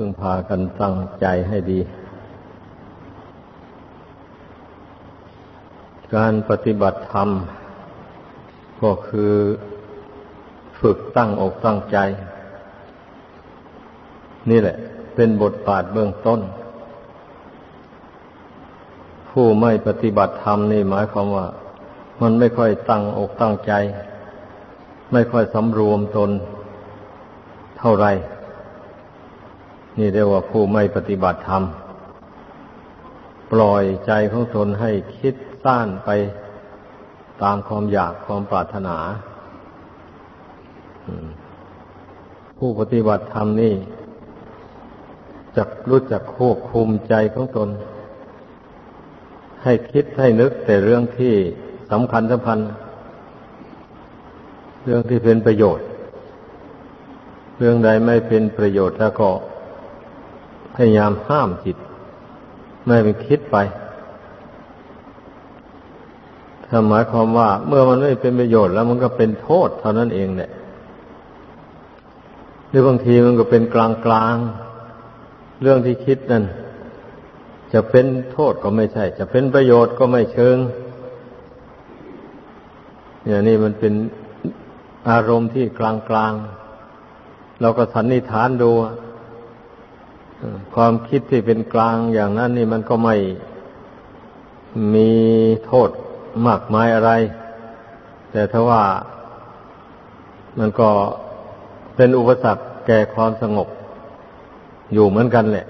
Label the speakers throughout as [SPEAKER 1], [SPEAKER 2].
[SPEAKER 1] พึ่งพากันตั้งใจให้ดี การปฏิบัติธรรม ก็คือฝึกตั้งอกตั้งใจ นี่แหละ เป็นบทบาทเบื้องต้น ผู้ไม่ปฏิบัติธรรมนี่หมายความว่า มันไม่ค่อยตั้งอกตั้งใจ ไม่ค่อยสำรวมตนเท่าไร นี่เรียกว่าผู้ไม่ปฏิบัติธรรม ปล่อยใจของตนให้คิดสั้นไปตามความอยากความปรารถนา ผู้ปฏิบัติธรรมนี่จะรู้จักควบคุมใจของตน ให้คิดให้นึกแต่เรื่องที่สำคัญสำคัญ เรื่องที่เป็นประโยชน์ เรื่องใดไม่เป็นประโยชน์แล้วก็ พยายามห้ามจิต ไม่ไปคิดไปถ้าหมายความว่า เมื่อมันไม่เป็นประโยชน์แล้วมันก็เป็นโทษเท่านั้นเองแหละหรือบางทีมันก็เป็นกลางกลางเรื่องที่คิดนั่นจะเป็นโทษก็ไม่ใช่ จะเป็นประโยชน์ก็ไม่เชิงเนี่ยนี่มันเป็นอารมณ์ที่กลางกลางเราก็สันนิษฐานดู ความคิดที่เป็นกลางอย่างนั้นนี่มันก็ไม่มีโทษมากมายอะไร แต่ถ้าว่ามันก็เป็นอุปสรรคแก่ความสงบ อยู่เหมือนกันแหละ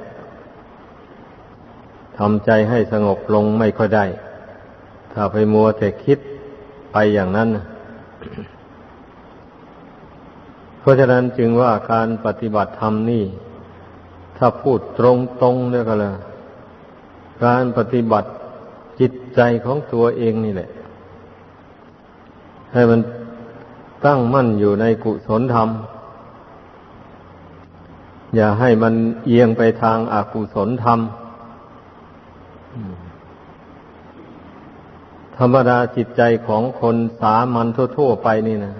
[SPEAKER 1] ทำใจให้สงบลงไม่ค่อยได้ ถ้าไปมัวแต่คิดไปอย่างนั้น เพราะฉะนั้นจึงว่าการปฏิบัติธรรมนี่ ถ้าพูดตรงๆเนี่ยก็เลยการปฏิบัติจิตใจของตัวเองนี่แหละ ให้มันตั้งมั่นอยู่ในกุศลธรรม อย่าให้มันเอียงไปทางอากุศลธรรม ธรรมดาจิตใจของคนสามัญทั่วๆไปนี่นะ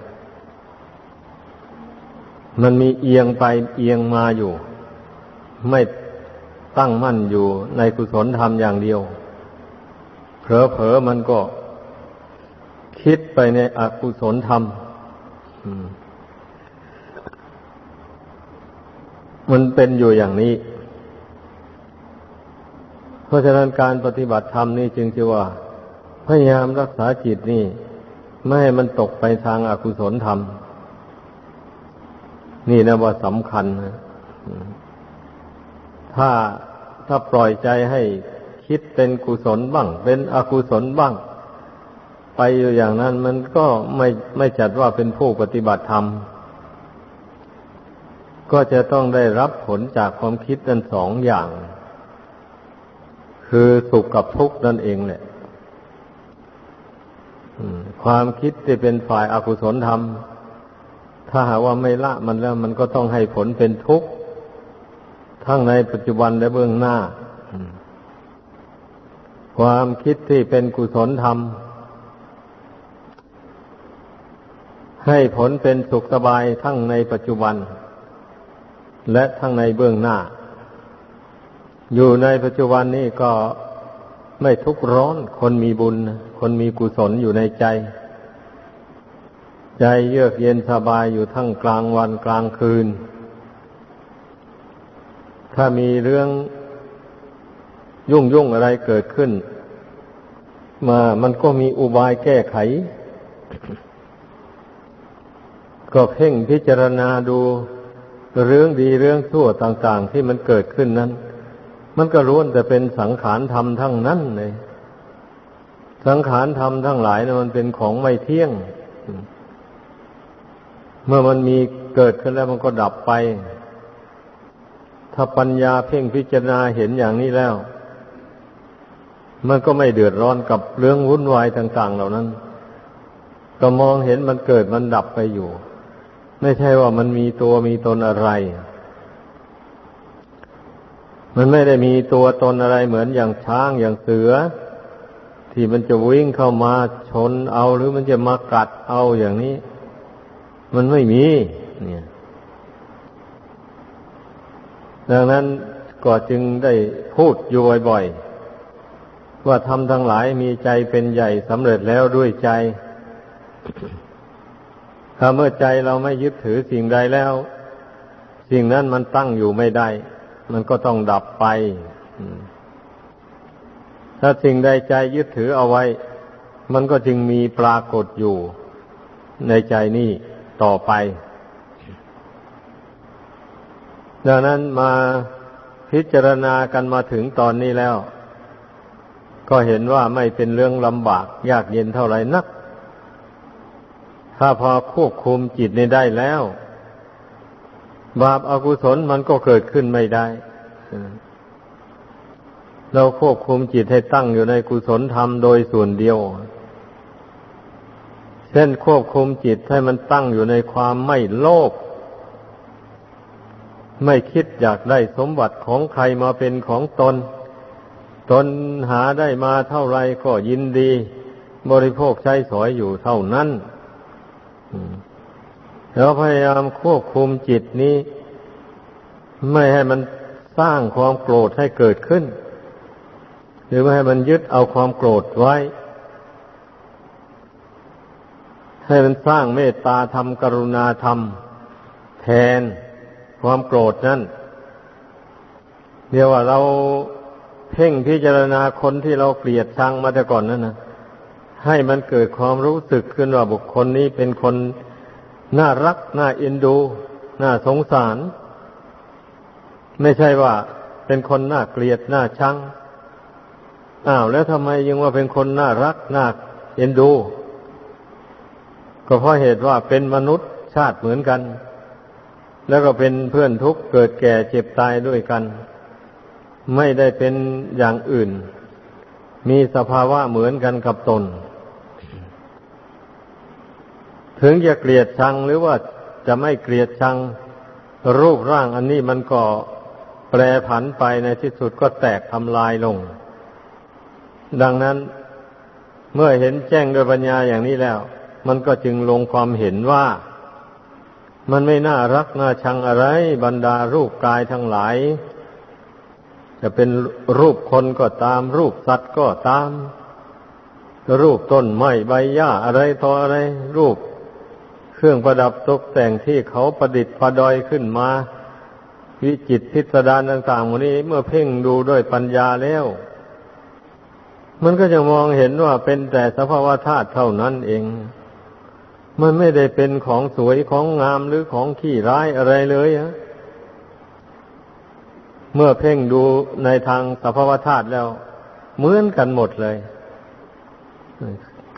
[SPEAKER 1] มันมีเอียงไปเอียงมาอยู่ ไม่ตั้งมั่นอยู่ในกุศลธรรมอย่างเดียว เผลอๆมันก็คิดไปในอกุศลธรรมมันเป็นอยู่อย่างนี้ เพราะฉะนั้นการปฏิบัติธรรมนี่จึงจะว่า พยายามรักษาจิตนี่ ไม่ให้มันตกไปทางอากุศลธรรม นี่นะว่าสำคัญนะ ถ้าถ้าปล่อยใจให้คิดเป็นกุศลบ้าง เป็นอกุศลบ้าง ไปอยู่อย่างนั้นมันก็ไม่ไม่จัดว่าเป็นผู้ปฏิบัติธรรม ก็จะต้องได้รับผลจากความคิดนั้นสองอย่าง คือสุขกับทุกข์นั่นเองแหละความคิดที่เป็นฝ่ายอากุศลธรรม ถ้าหากว่าไม่ละมันแล้ว มันก็ต้องให้ผลเป็นทุกข์ ทั้งในปัจจุบันและเบื้องหน้า ความคิดที่เป็นกุศลธรรม ให้ผลเป็นสุขสบายทั้งในปัจจุบัน และทั้งในเบื้องหน้า อยู่ในปัจจุบันนี้ก็ไม่ทุกข์ร้อนคนมีบุญ คนมีกุศลอยู่ในใจ ใจเยือกเย็นสบายอยู่ทั้งกลางวันกลางคืน ถ้ามีเรื่องยุ่งยุ่งอะไรเกิดขึ้น มามันก็มีอุบายแก้ไข ก็เพ่งพิจารณาดูเรื่องดีเรื่องชั่วต่างๆ ที่มันเกิดขึ้นนั้น มันก็ล้วนแต่เป็นสังขารธรรมทั้งนั้นเลยสังขารธรรมทั้งหลายนะมันเป็นของไม่เที่ยง เมื่อมันมีเกิดขึ้นแล้วมันก็ดับไป ถ้าปัญญาเพ่งพิจารณาเห็นอย่างนี้แล้ว มันก็ไม่เดือดร้อนกับเรื่องวุ่นวายต่าง ๆ เหล่านั้น ก็มองเห็นมันเกิดมันดับไปอยู่ ไม่ใช่ว่ามันมีตัวมีตนอะไร มันไม่ได้มีตัวตนอะไรเหมือนอย่างช้างอย่างเสือ ที่มันจะวิ่งเข้ามาชนเอาหรือมันจะมากัดเอาอย่างนี้ มันไม่มี เนี่ย ดังนั้นก็จึงได้พูดอยู่บ่อยๆ ว่าทำทั้งหลายมีใจเป็นใหญ่สำเร็จแล้วด้วยใจ ถ้าเมื่อใจเราไม่ยึดถือสิ่งใดแล้ว สิ่งนั้นมันตั้งอยู่ไม่ได้ มันก็ต้องดับไป ถ้าสิ่งใดใจยึดถือเอาไว้ มันก็จึงมีปรากฏอยู่ในใจนี้ต่อไป ดังนั้นมาพิจารณากันมาถึงตอนนี้แล้ว ก็เห็นว่าไม่เป็นเรื่องลำบาก ยากเย็นเท่าไหร่นัก ถ้าพอควบคุมจิตนี้ได้แล้ว บาปอากุศลมันก็เกิดขึ้นไม่ได้ เราควบคุมจิตให้ตั้งอยู่ในกุศลธรรมโดยส่วนเดียว เช่นควบคุมจิตให้มันตั้งอยู่ในความไม่โลภ ไม่คิดอยากได้สมบัติของใครมาเป็นของตน ตนหาได้มาเท่าไรก็ยินดี บริโภคใช้สอยอยู่เท่านั้นแล้วพยายามควบคุมจิตนี้ ไม่ให้มันสร้างความโกรธให้เกิดขึ้น หรือไม่ให้มันยึดเอาความโกรธไว้ ให้มันสร้างเมตตาธรรมกรุณาธรรม แทน ความโกรธนั่นเดียวว่าเราเพ่งพิจารณาคนที่เราเกลียดชังมาแต่ก่อนนั่นนะให้มันเกิดความรู้สึกขึ้นว่าบุคคลนี้เป็นคนน่ารัก น่าเอ็นดู น่าสงสาร ไม่ใช่ว่าเป็นคนน่าเกลียดน่าชังอ้าวแล้วทำไมยังว่าเป็นคนน่ารัก น่าเอ็นดู ก็เพราะเหตุว่าเป็นมนุษย์ชาติเหมือนกัน แล้วก็เป็นเพื่อนทุกข์เกิดแก่เจ็บตายด้วยกัน ไม่ได้เป็นอย่างอื่น มีสภาวะเหมือนกันกับตน ถึงจะเกลียดชังหรือว่าจะไม่เกลียดชังรูปร่างอันนี้มันก็แปรผันไปในที่สุดก็แตกทำลายลง ดังนั้นเมื่อเห็นแจ้งโดยปัญญาอย่างนี้แล้ว มันก็จึงลงความเห็นว่า มันไม่น่ารักน่าชังอะไร บรรดารูปกายทั้งหลาย จะเป็นรูปคนก็ตาม รูปสัตว์ก็ตาม รูปต้นไม้ใบหญ้าอะไรต่ออะไร รูปเครื่องประดับตกแต่งที่เขาประดิษฐ์ประดอยขึ้นมา วิจิตพิสดารต่างๆวันนี้เมื่อเพ่งดูด้วยปัญญาแล้ว มันก็จะมองเห็นว่าเป็นแต่สภาวะธาตุเท่านั้นเอง มันไม่ได้เป็นของสวยของงามหรือของขี้ร้ายอะไรเลยฮะเมื่อเพ่งดูในทางสภาวธาตุแล้ว เหมือนกันหมดเลย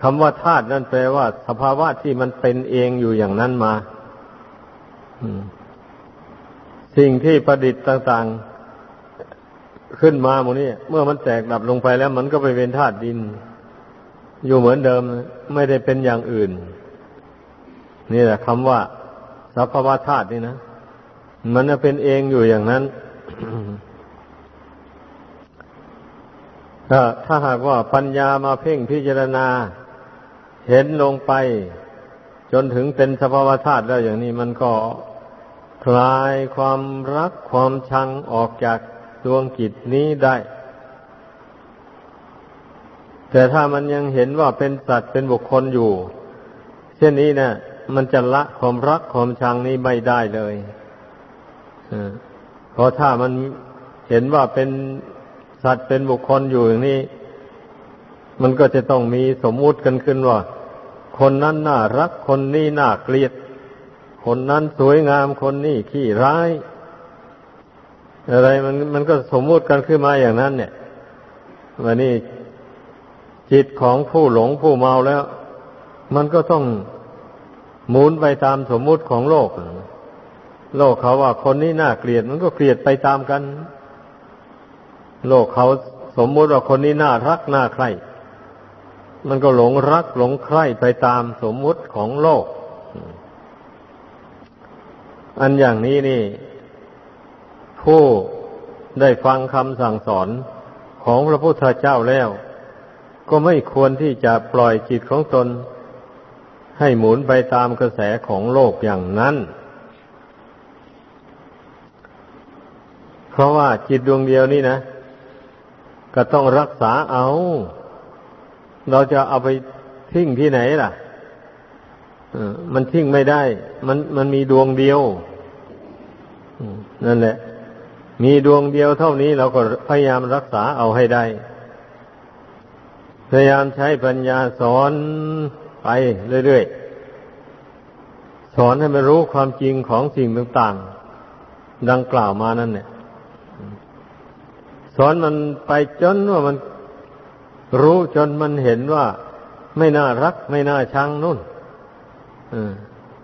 [SPEAKER 1] คำว่าธาตุนั่นแปลว่า สภาวะที่มันเป็นเองอยู่อย่างนั้นมาสิ่งที่ประดิษฐ์ต่าง ๆ ขึ้นมาหมดนี่เมื่อมันแตกดับลงไปแล้ว มันก็ไปเป็นธาตุดิน อยู่เหมือนเดิม ไม่ได้เป็นอย่างอื่น นี่แหละคำว่าสัพพวธาตุนี่นะ มันจะเป็นเองอยู่อย่างนั้นถ้าถ้าหากว่าปัญญามาเพ่งพิจารณา เห็นลงไป จนถึงเป็นสภาวธาตุแล้วอย่างนี้มันก็คลายความรักความชังออกจากดวงกิจนี้ได้ แต่ถ้ามันยังเห็นว่าเป็นสัตว์เป็นบุคคลอยู่ เช่นนี้เนะี่ย มันจะละความรักความชังนี้ไม่ได้เลยเพราะถ้ามันเห็นว่าเป็นสัตว์เป็นบุคคลอยู่อย่างนี้ มันก็จะต้องมีสมมุติกันขึ้นว่า คนนั้นน่ารักคนนี้น่าเกลียด คนนั้นสวยงามคนนี้ขี้ร้าย อะไรมันมันก็สมมุติกันขึ้นมาอย่างนั้น เนี่ยวันนี้จิตของผู้หลงผู้เมาแล้ว มันก็ต้อง หมุนไปตามสมมุติของโลก โลกเขาว่าคนนี้น่าเกลียดมันก็เกลียดไปตามกัน โลกเขาสมมุติว่าคนนี้น่ารักน่าใคร่มันก็หลงรักหลงใคร่ไปตามสมมุติของโลก อันอย่างนี้นี่ ผู้ได้ฟังคำสั่งสอนของพระพุทธเจ้าแล้ว ก็ไม่ควรที่จะปล่อยจิตของตน ให้หมุนไปตามกระแสของโลกอย่างนั้น เพราะว่าจิตดวงเดียวนี่นะ ก็ต้องรักษาเอา เราจะเอาไปทิ้งที่ไหนล่ะมันทิ้งไม่ได้ มันมันมีดวงเดียวนั่นแหละ มีดวงเดียวเท่านี้เราก็พยายามรักษาเอาให้ได้ พยายามใช้ปัญญาสอน ไปเรื่อยๆ สอนให้มันรู้ความจริงของสิ่งต่างๆ ดังกล่าวมานั่นเนี่ย สอนมันไปจนว่ามันรู้จนมันเห็นว่าไม่น่ารัก ไม่น่าชังนู่น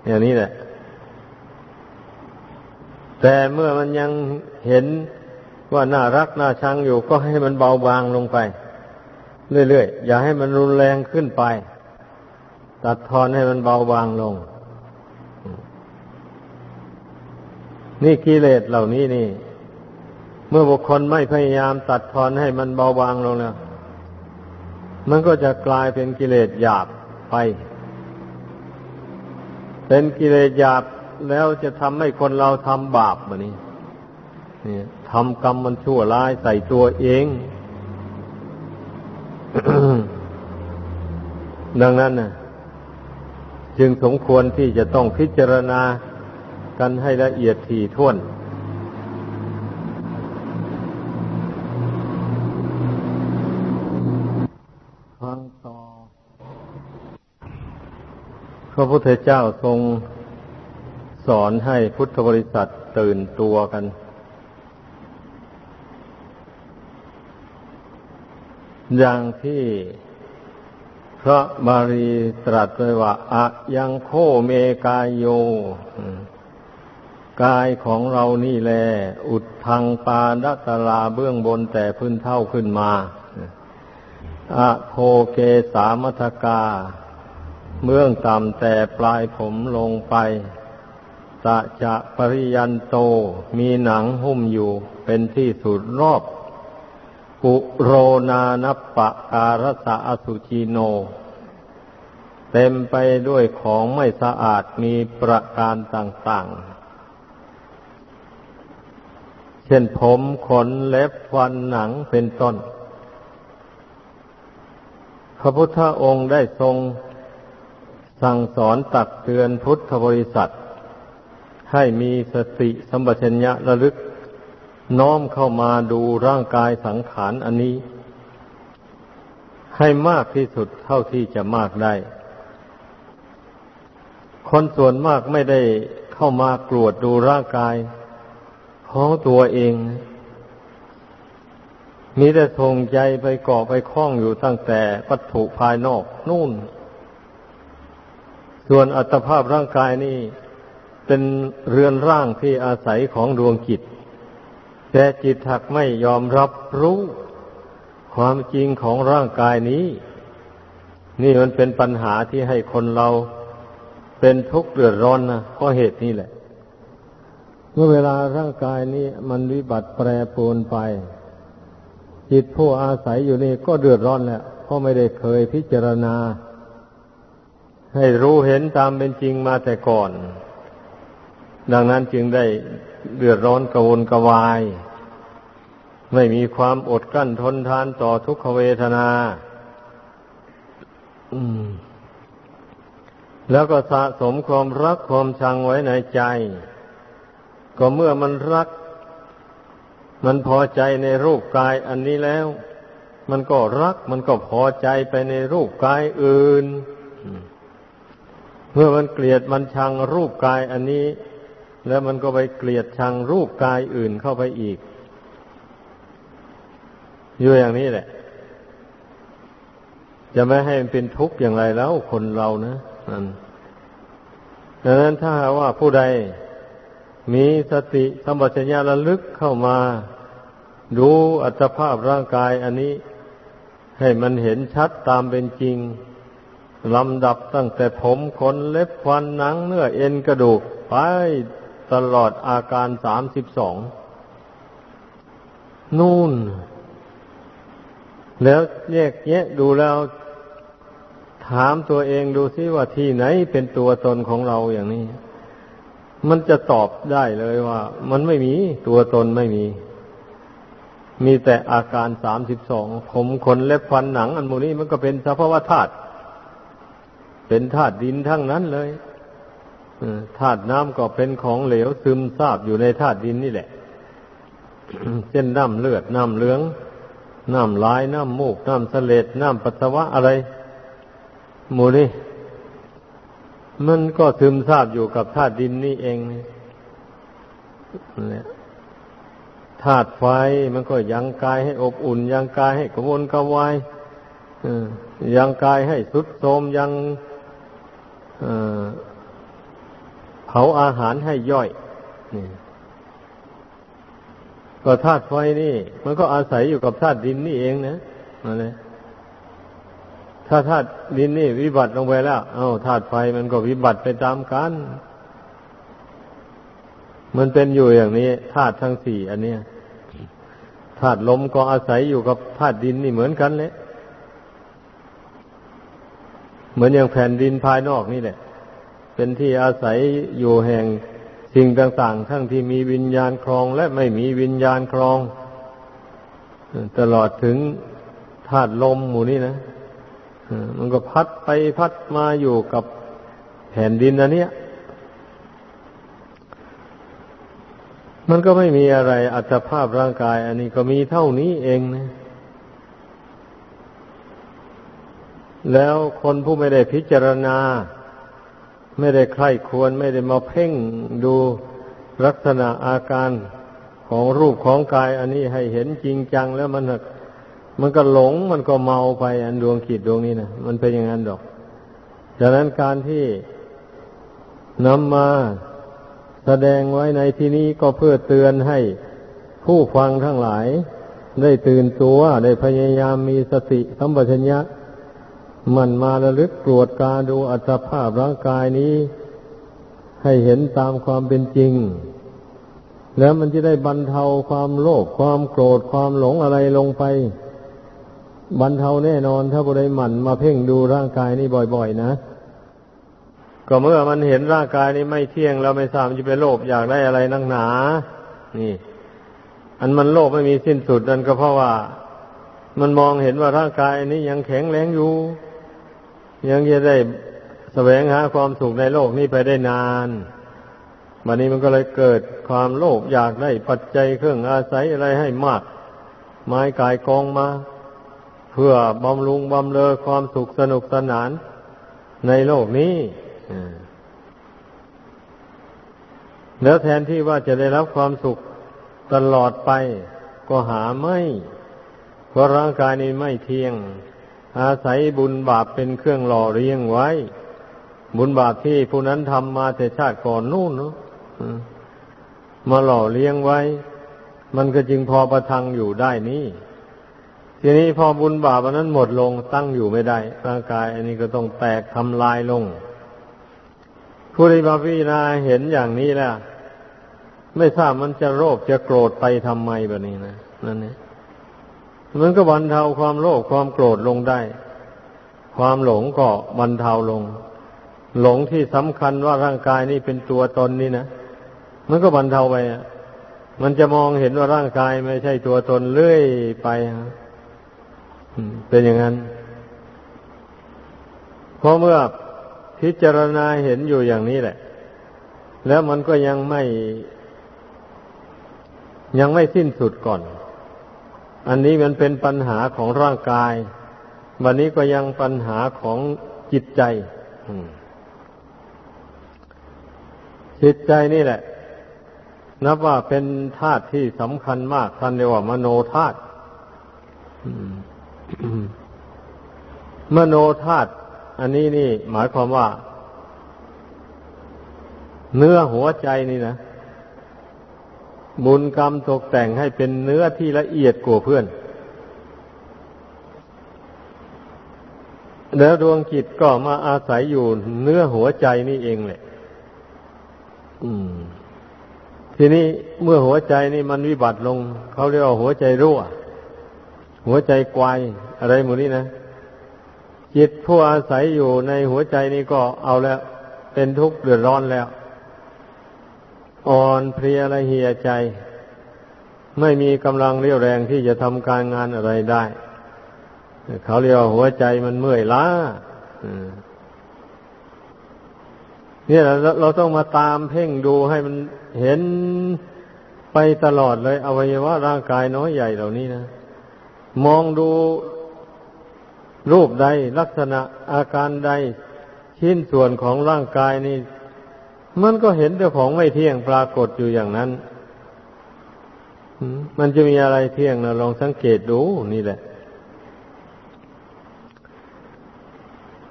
[SPEAKER 1] อย่างนี้แหละ แต่เมื่อมันยังเห็นว่าน่ารักน่าชังอยู่ ก็ให้มันเบาบางลงไป เรื่อยๆ อย่าให้มันรุนแรงขึ้นไป ตัดทอนให้มันเบาบางลง นี่กิเลสเหล่านี้นี่ เมื่อบุคคลไม่พยายามตัดทอนให้มันเบาบางลงแล้ว มันก็จะกลายเป็นกิเลสหยาบไป เป็นกิเลสหยาบแล้วจะทำให้คนเราทำบาปแบบนี้นี่ทำกรรมมันชั่วร้ายใส่ตัวเอง ดังนั้นนะ จึงสมควรที่จะต้องพิจารณากันให้ละเอียดถี่ถ้วน พระพุทธเจ้าทรงสอนให้พุทธบริษัทตื่นตัวกัน อย่างที่ พระบาลีตรัสไว้ว่าอะยังโคเมกายโย กายของเรานี่แล อุดทางปาดัตลาเบื้องบนแต่พื้นเท่าขึ้นมาอะโพเกสามัทกาเบื้องต่ำแต่ปลายผมลงไปตะจะปริยันโตมีหนังหุ้มอยู่เป็นที่สุดรอบ ปุโรนานปะการสะอสุจิโน เต็มไปด้วยของไม่สะอาดมีประการต่างๆ เช่นผมขนเล็บฟันหนังเป็นต้น พระพุทธองค์ได้ทรงสั่งสอนตักเตือนพุทธบริษัท ให้มีสติสัมปชัญญะระลึก น้อมเข้ามาดูร่างกายสังขารอันนี้ ให้มากที่สุดเท่าที่จะมากได้ คนส่วนมากไม่ได้เข้ามากรวดดูร่างกายของตัวเอง มีแต่ทงใจไปเกาะไปคล้องอยู่ตั้งแต่วัตถุภายนอกนู่น ส่วนอัตภาพร่างกายนี่ เป็นเรือนร่างที่อาศัยของดวงจิต แต่จิตถักไม่ยอมรับรู้ความจริงของร่างกายนี้ นี่มันเป็นปัญหาที่ให้คนเราเป็นทุกข์เดือดร้อนนะเพราะเหตุนี้แหละ เมื่อเวลาร่างกายนี้มันวิบัติแปรปรวนไป จิตผู้อาศัยอยู่นี่ก็เดือดร้อนแหละเพราะไม่ได้เคยพิจารณา ให้รู้เห็นตามเป็นจริงมาแต่ก่อน ดังนั้นจึงได้ เดือดร้อนกระวนกระวาย ไม่มีความอดกลั้นทนทานต่อทุกขเวทนาแล้วก็สะสมความรักความชังไว้ในใจ ก็เมื่อมันรัก มันพอใจในรูปกายอันนี้แล้ว มันก็รัก มันก็พอใจไปในรูปกายอื่น เมื่อมันเกลียดมันชังรูปกายอันนี้ แล้วมันก็ไปเกลียดชังรูปกายอื่นเข้าไปอีก อยู่อย่างนี้แหละ จะไม่ให้มันเป็นทุกข์อย่างไรแล้วคนเรานะนั่นดังนั้นถ้าว่าผู้ใดมีสติสัมปชัญญะระลึกเข้ามา ดูอัตภาพร่างกายอันนี้ ให้มันเห็นชัดตามเป็นจริงลำดับตั้งแต่ผมขนเล็บฟันหนังเนื้อเอ็นกระดูกไป ตลอดอาการสามสิบสองนู่น แล้วแยกแยะดูแล้ว ถามตัวเองดูซิว่าที่ไหนเป็นตัวตนของเราอย่างนี้ มันจะตอบได้เลยว่า มันไม่มีตัวตนไม่มี มีแต่อาการสามสิบสองผมขนเล็บฟันหนัง อันมูนี้มันก็เป็นสภาวะธาตุเป็นธาตุดินทั้งนั้นเลย ธาตุน้ำก็เป็นของเหลวซึมซาบอยู่ในธาตุดินนี่แหละ เช่นน้ำเลือดน้ำเหลือง น้ำลายน้ำมูกน้ำเสลดน้ำปัสสาวะอะไรหมูนี่มันก็ซึมซาบอยู่กับธาตุดินนี่เองนี่ธาตุไฟมันก็ยังกายให้อบอุ่น ยังกายให้กระวนกระวายยังกายให้สุดโทมยังาอาหารให้ย่อยนี่ก็ธาตุไฟนี่ มันก็อาศัยอยู่กับธาตุดินนี่เองนะอะไรถ้าธาตุดินนี่วิบัติลงไปแล้ว เอา้าธาตุไฟมันก็วิบัติไปตามกัน มันเป็นอยู่อย่างนี้ธาตุทั้งสี่อันเนี้ยธาตุลมก็อาศัยอยู่กับธาตุดินนี่เหมือนกันเลยเหมือนอย่างแผ่นดินภายนอกนี่แหละ เป็นที่อาศัยอยู่แห่งสิ่งต่างๆ ทั้งที่มีวิญญาณครองและไม่มีวิญญาณครอง ตลอดถึงธาตุลมหมู่นี้นะมันก็พัดไปพัดมาอยู่กับแผ่นดินอันเนี้ยมันก็ไม่มีอะไรอัตภาพร่างกาย อันนี้ก็มีเท่านี้เองนะแล้วคนผู้ไม่ได้พิจารณา ไม่ได้ใคร่ควรไม่ได้มาเพ่งดูลักษณะอาการของรูปของกาย อันนี้ให้เห็นจริงจังแล้วมันมันก็หลงมันก็เมาไปอันดวงขีดดวงนี้นะมันเป็นอย่างนั้นดอกดังนั้นการที่นำมาแสดงไว้ในที่นี้ก็เพื่อเตือนให้ผู้ฟังทั้งหลาย ได้ตื่นตัวได้พยายามมีสติสัมปชัญญะ มันมาระลึกตรวจการดูอัตภาพร่างกายนี้ ให้เห็นตามความเป็นจริง แล้วมันจะได้บรรเทาความโลภความโกรธความหลงอะไรลงไป บรรเทาแน่นอนถ้าบุได้หมั่นมาเพ่งดูร่างกายนี้บ่อย ๆ นะ ก็เมื่อมันเห็นร่างกายนี้ไม่เที่ยงเราไม่ทราบจะไปโลภอยากได้อะไรนักหนา นี่ อันมันโลภไม่มีสิ้นสุดนั่นก็เพราะว่า มันมองเห็นว่าร่างกายนี้ยังแข็งแรงอยู่ ยังจะได้แสวงหาความสุขในโลกนี้ไปได้นานวันนี้มันก็เลยเกิดความโลภอยากได้ปัจจัยเครื่องอาศัยอะไรให้มาก ไม้กายกองมา เพื่อบำรุงบำเรอความสุขสนุกสนานในโลกนี้แล้วแทนที่ว่าจะได้รับความสุขตลอดไป ก็หาไม่ เพราะร่างกายนี้ไม่เที่ยง อาศัยบุญบาปเป็นเครื่องหล่อเลี้ยงไว้ บุญบาปที่ผู้นั้นทำมาแต่ชาติก่อนนู่นเนาะมาหล่อเลี้ยงไว้ มันก็จึงพอประทังอยู่ได้นี่ ทีนี้พอบุญบาปอันนั้นหมดลงตั้งอยู่ไม่ได้ ร่างกาย อันนี้ก็ต้องแตกทำลายลงผู้ใดมาพิจารณาเห็นอย่างนี้แล้วไม่ทราบมันจะโลภจะโกรธไปทำไมแบบนี้นะนั่นนี่ มันก็บรรเทาความโลภความโกรธลงได้ ความหลงก็บรรเทาลง หลงที่สำคัญว่าร่างกายนี้เป็นตัวตนนี่นะมันก็บรรเทาไปอะมันจะมองเห็นว่าร่างกายไม่ใช่ตัวตนเลื่อยไปเป็นอย่างนั้นเพราะเมื่อพิจารณาเห็นอยู่อย่างนี้แหละ แล้วมันก็ยังไม่ ยังไม่สิ้นสุดก่อน อันนี้มันเป็นปัญหาของร่างกาย วันนี้ก็ยังปัญหาของจิตใจจิตใจนี่แหละ นับว่าเป็นธาตุที่สำคัญมากท่านเรียกว่ามโนธาตุมโนธาตุอันนี้นี่ หมายความว่า เนื้อหัวใจนี่นะ บุญกรรมตกแต่งให้เป็นเนื้อที่ละเอียดกว่าเพื่อน แล้วดวงจิตก็มาอาศัยอยู่เนื้อหัวใจนี่เองแหละทีนี้เมื่อหัวใจนี่มันวิบัติลง เขาเรียกว่าหัวใจรั่ว หัวใจกวายอะไรหมดนี้นะจิตผู้อาศัยอยู่ในหัวใจนี้ก็เอาแล้ว เป็นทุกข์เดือดร้อนแล้ว อ่อนเพลียละเหียใจ ไม่มีกำลังเรี่ยวแรงที่จะทำการงานอะไรได้ เขาเรียกว่าหัวใจมันเมื่อยล้าเนี่ยเราเราต้องมาตามเพ่งดูให้มันเห็นไปตลอดเลยอวัยวะร่างกายน้อยใหญ่เหล่านี้นะ มองดูรูปใดลักษณะอาการใดชิ้นส่วนของร่างกายนี่ มันก็เห็นแต่ของไม่เที่ยงปรากฏอยู่อย่างนั้น มันจะมีอะไรเที่ยงนะลองสังเกตดูนี่แหละ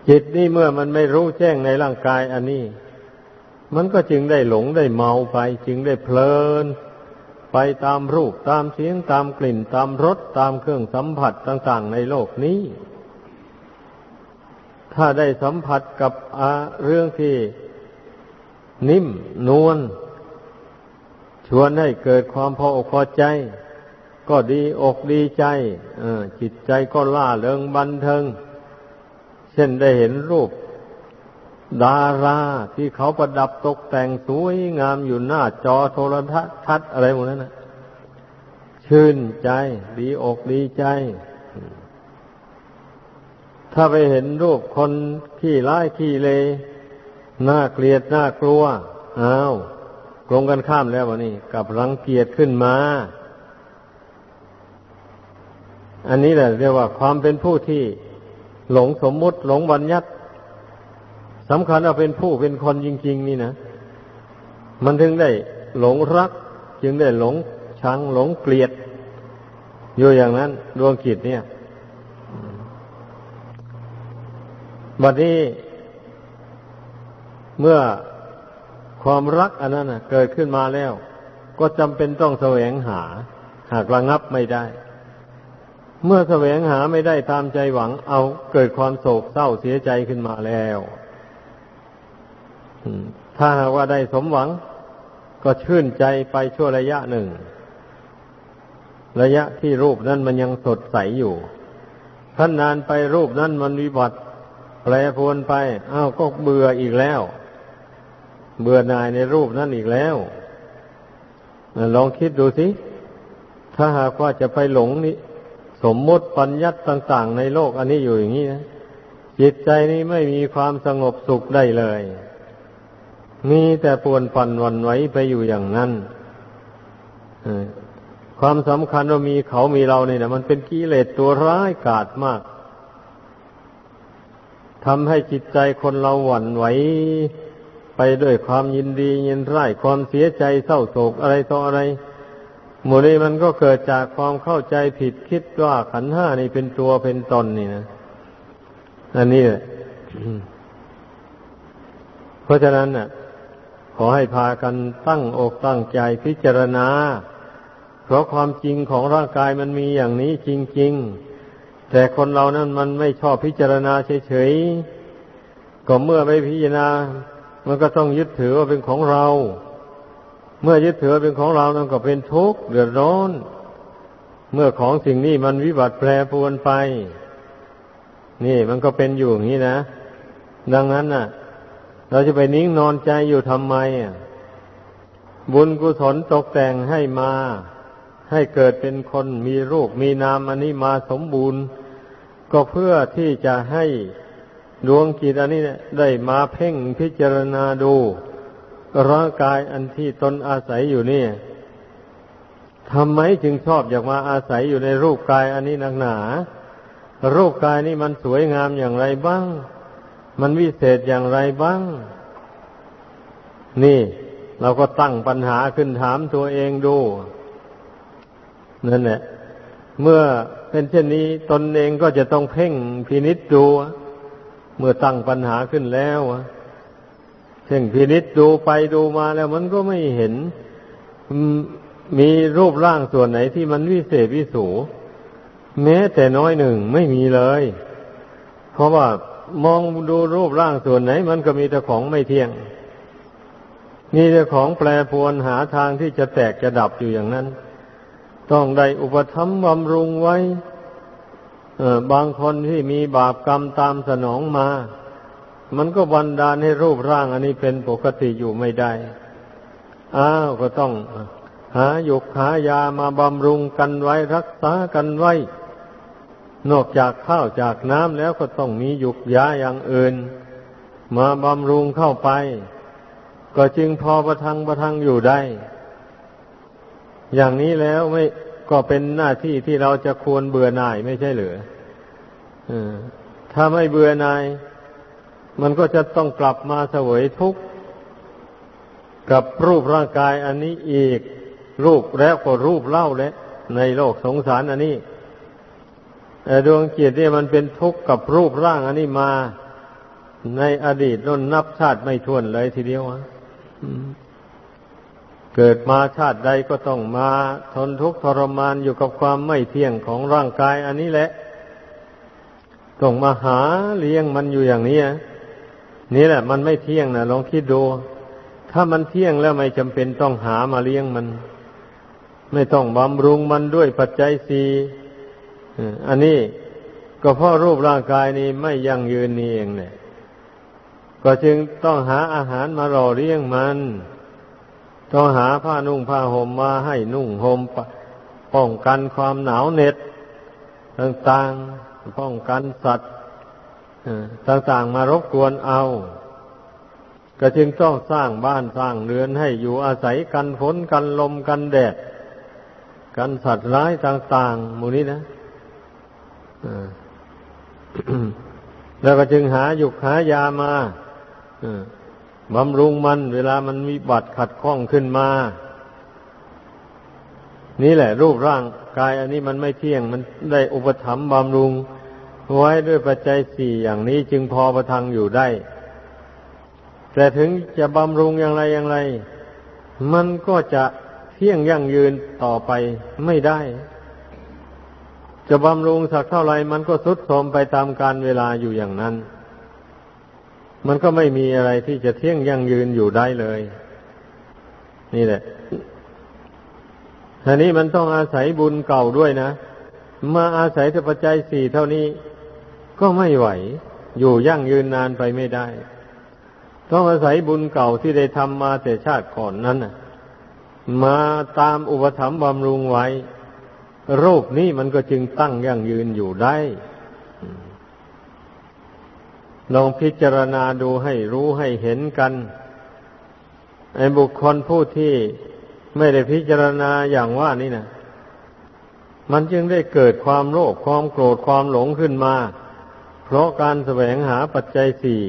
[SPEAKER 1] จิตนี่เมื่อมันไม่รู้แจ้งในร่างกายอันนี้ มันก็จึงได้หลงได้เมาไป จึงได้เพลิน ไปตามรูปตามเสียงตามกลิ่น ตามรสตามเครื่องสัมผัสต่าง ๆ ในโลกนี้ ถ้าได้สัมผัสกับเรื่องที่ นิ่มนวลชวนให้เกิดความพออกพอใจ ก็ดีอกดีใจจิตใจก็ล่าเริงบันเทิง เช่นได้เห็นรูป ดาราที่เขาประดับตกแต่งสวยงามอยู่หน้าจอโทรทัศน์อะไรหมดนั้นนะชื่นใจ ดีอกดีใจ ถ้าไปเห็นรูปคนขี้ร้ายขี้เล น่าเกลียดน่ากลัวอ้าวตรงกันข้ามแล้ววะนี่กับรังเกียจขึ้นมา อันนี้แหละเรียกว่าความเป็นผู้ที่หลงสมมุติหลงบัญญัติสำคัญว่าเป็นผู้เป็นคนจริง ๆ นี่นะ มันถึงได้หลงรัก จึงได้หลงชังหลงเกลียด อยู่อย่างนั้นดวงจิตเนี่ย บัดนี้ เมื่อความรักอันนั้นเกิดขึ้นมาแล้ว ก็จำเป็นต้องแสวงหา หากระงับไม่ได้ เมื่อแสวงหาไม่ได้ตามใจหวัง เอาเกิดความโศกเศร้าเสียใจขึ้นมาแล้วถ้าหากว่าได้สมหวัง ก็ชื่นใจไปชั่วระยะหนึ่ง ระยะที่รูปนั้นมันยังสดใสอยู่ท่านนานไปรูปนั้นมันวิบัติแปรปรวนไป อ้าวก็เบื่ออีกแล้ว เบื่อหน่ายในรูปนั่นอีกแล้วลองคิดดูสิ ถ้าหากว่าจะไปหลงนี่สมมติปัญญัติต่างๆ ในโลก อันนี้อยู่อย่างนี้นะจิตใจนี้ไม่มีความสงบสุขได้เลย มีแต่ปวนปั่นวันไหวไปอยู่อย่างนั้นความสำคัญว่ามีเขามีเราเนี่ยนะมันเป็นกิเลสตัวร้ายกาจมากทำให้จิตใจคนเราหวั่นไหว ไปด้วยความยินดียินร้ายความเสียใจเศร้าโศกอะไรต่ออะไรหมดนี้มันก็เกิดจากความเข้าใจผิดคิดว่าขันห้านี่เป็นตัวเป็นตนนี่นะอันนี้แหละเพราะฉะนั้นน่ะ ขอให้พากันตั้งอกตั้งใจพิจารณา เพราะความจริงของร่างกายมันมีอย่างนี้จริง ๆ แต่คนเรานั้นมันไม่ชอบพิจารณาเฉยๆก็เมื่อไม่พิจารณา มันก็ต้องยึดถือว่าเป็นของเรา เมื่อยึดถือเป็นของเรานั้นก็เป็นทุกข์เดือดร้อน เมื่อของสิ่งนี้มันวิบัติแปรปรวนไป นี่มันก็เป็นอยู่อย่างนี้นะ ดังนั้นน่ะ เราจะไปนิ่งนอนใจอยู่ทำไมอะบุญกุศลตกแต่งให้มา ให้เกิดเป็นคนมีรูปมีนามอันนี้มาสมบูรณ์ ก็เพื่อที่จะให้ ดวงจิตอันนี้ได้มาเพ่งพิจารณาดู ร่างกายอันที่ตนอาศัยอยู่นี่ทำไมจึงชอบอยากมาอาศัยอยู่ในรูปกายอันนี้นักหนา รูปกายนี้มันสวยงามอย่างไรบ้าง มันวิเศษอย่างไรบ้าง นี่ เราก็ตั้งปัญหาขึ้นถามตัวเองดูนั่นแหละเมื่อเป็นเช่นนี้ตนเองก็จะต้องเพ่งพินิษดู เมื่อตั้งปัญหาขึ้นแล้วเพ่งพินิษดูไปดูมาแล้วมันก็ไม่เห็น มีรูปร่างส่วนไหนที่มันวิเศษวิสูแม้แต่น้อยหนึ่งไม่มีเลย เพราะว่ามองดูรูปร่างส่วนไหน มันก็มีแต่ของไม่เที่ยง มีแต่ของแปรปรวนหาทางที่จะแตกจะดับอยู่อย่างนั้น ต้องได้อุปธรรมบำรุงไว้ บางคนที่มีบาปกรรมตามสนองมา มันก็บันดาลให้รูปร่างอันนี้เป็นปกติอยู่ไม่ได้ อ้าวก็ต้องหาหยุกหายามาบำรุงกันไว้รักษากันไว้ นอกจากข้าวจากน้ำแล้วก็ต้องมีหยุกยาอย่างอื่น มาบำรุงเข้าไป ก็จึงพอประทังประทังอยู่ได้ อย่างนี้แล้วไม่ ก็เป็นหน้าที่ที่เราจะควรเบื่อหน่ายไม่ใช่หรือถ้าไม่เบื่อหน่าย มันก็จะต้องกลับมาเสวยทุกข์กับรูปร่างกายอันนี้อีก รูปแล้วก็รูปเล่าและในโลกสงสารอันนี้แต่ดวงจิตเนี่ยมันเป็นทุกข์กับรูปร่างอันนี้มาในอดีตน้นนับชาติไม่ท้วนเลยทีเดียวอะ เกิดมาชาติใดก็ต้องมาทนทุกข์ทรมานอยู่กับความไม่เที่ยงของร่างกาย อันนี้แหละ ต้องมาหาเลี้ยงมันอยู่อย่างนี้นี่แหละ มันไม่เที่ยงนะลองคิดดู ถ้ามันเที่ยงแล้วไม่จำเป็นต้องหามาเลี้ยงมัน ไม่ต้องบำรุงมันด้วยปัจจัยสี่อันนี้ก็เพราะรูปร่างกายนี้ไม่ยั่งยืนนี่เองเนี่ยก็จึงต้องหาอาหารมาหล่อเลี้ยงมัน ต้องหาผ้านุ่งผ้าห่มมาให้นุ่งห่มป้องกันความหนาวเหน็ดต่างๆป้องกันสัตว์ต่างๆมารบกวนเอา ก็จึงต้องสร้างบ้านสร้างเรือนให้อยู่อาศัยกันฝนกันลมกันแดด กันสัตว์ร้ายต่างๆหมู่นี้นะแล้วก็จึงหาหยุกหายามา บำรุงมันเวลามันมีบัตรขัดข้องขึ้นมา นี่แหละ รูปร่างกายอันนี้มันไม่เที่ยง มันได้อุปถัมภ์บำรุง ไว้ด้วยปัจจัยสี่อย่างนี้จึงพอประทังอยู่ได้ แต่ถึงจะบำรุงอย่างไรอย่างไร มันก็จะเที่ยงยั่งยืนต่อไปไม่ได้ จะบำรุงสักเท่าไรมันก็สุดโทรมไปตามการเวลาอยู่อย่างนั้น มันก็ไม่มีอะไรที่จะเที่ยงยั่งยืนอยู่ได้เลย นี่แหละทีนี้มันต้องอาศัยบุญเก่าด้วยนะมาอาศัยแต่ปัจจัยสี่เท่านี้ ก็ไม่ไหว อยู่ยั่งยืนนานไปไม่ได้ ต้องอาศัยบุญเก่าที่ได้ทำมาแต่ชาติก่อนนั้นมาตามอุปถัมภ์บำรุงไว้ โรคนี้มันก็จึงตั้งยั่งยืนอยู่ได้ ลองพิจารณาดูให้รู้ให้เห็นกัน ไอ้บุคคลผู้ที่ไม่ได้พิจารณาอย่างว่านี่นะมันจึงได้เกิดความโลภความโกรธความหลงขึ้นมา เพราะการแสวงหาปัจจัยสี่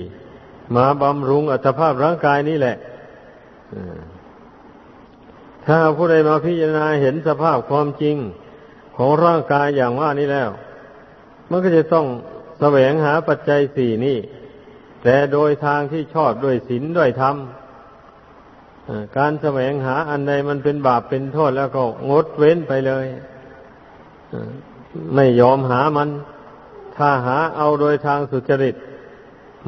[SPEAKER 1] มาบำรุงอัตภาพร่างกายนี่แหละถ้าผู้ใดมาพิจารณาเห็นสภาพความจริงของร่างกายอย่างว่านี้แล้ว มันก็จะต้อง แสวงหาปัจจัยสี่นี่ แต่โดยทางที่ชอบด้วยศีลด้วยธรรมการแสวงหาอันใดมันเป็นบาปเป็นโทษแล้วก็งดเว้นไปเลยไม่ยอมหามัน ถ้าหาเอาโดยทางสุจริต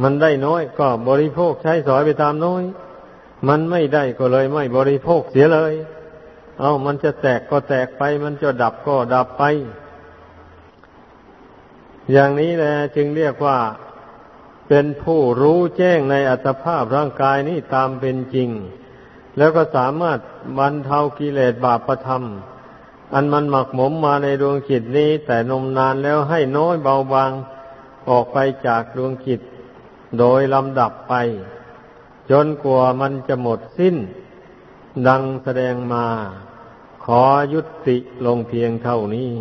[SPEAKER 1] มันได้น้อยก็บริโภคใช้สอยไปตามน้อย มันไม่ได้ก็เลยไม่บริโภคเสียเลย เอามันจะแตกก็แตกไป มันจะดับก็ดับไป อย่างนี้แหละจึงเรียกว่าเป็นผู้รู้แจ้งในอัตภาพร่างกายนี้ตามเป็นจริง แล้วก็สามารถบรรเทากิเลสบาปประธรรม อันมันหมักหมมมาในดวงจิตนี้ แต่นมนานแล้วให้น้อยเบาบางออกไปจากดวงจิต โดยลำดับไป จนกว่ามันจะหมดสิ้น ดังแสดงมา ขอยุติลงเพียงเท่านี้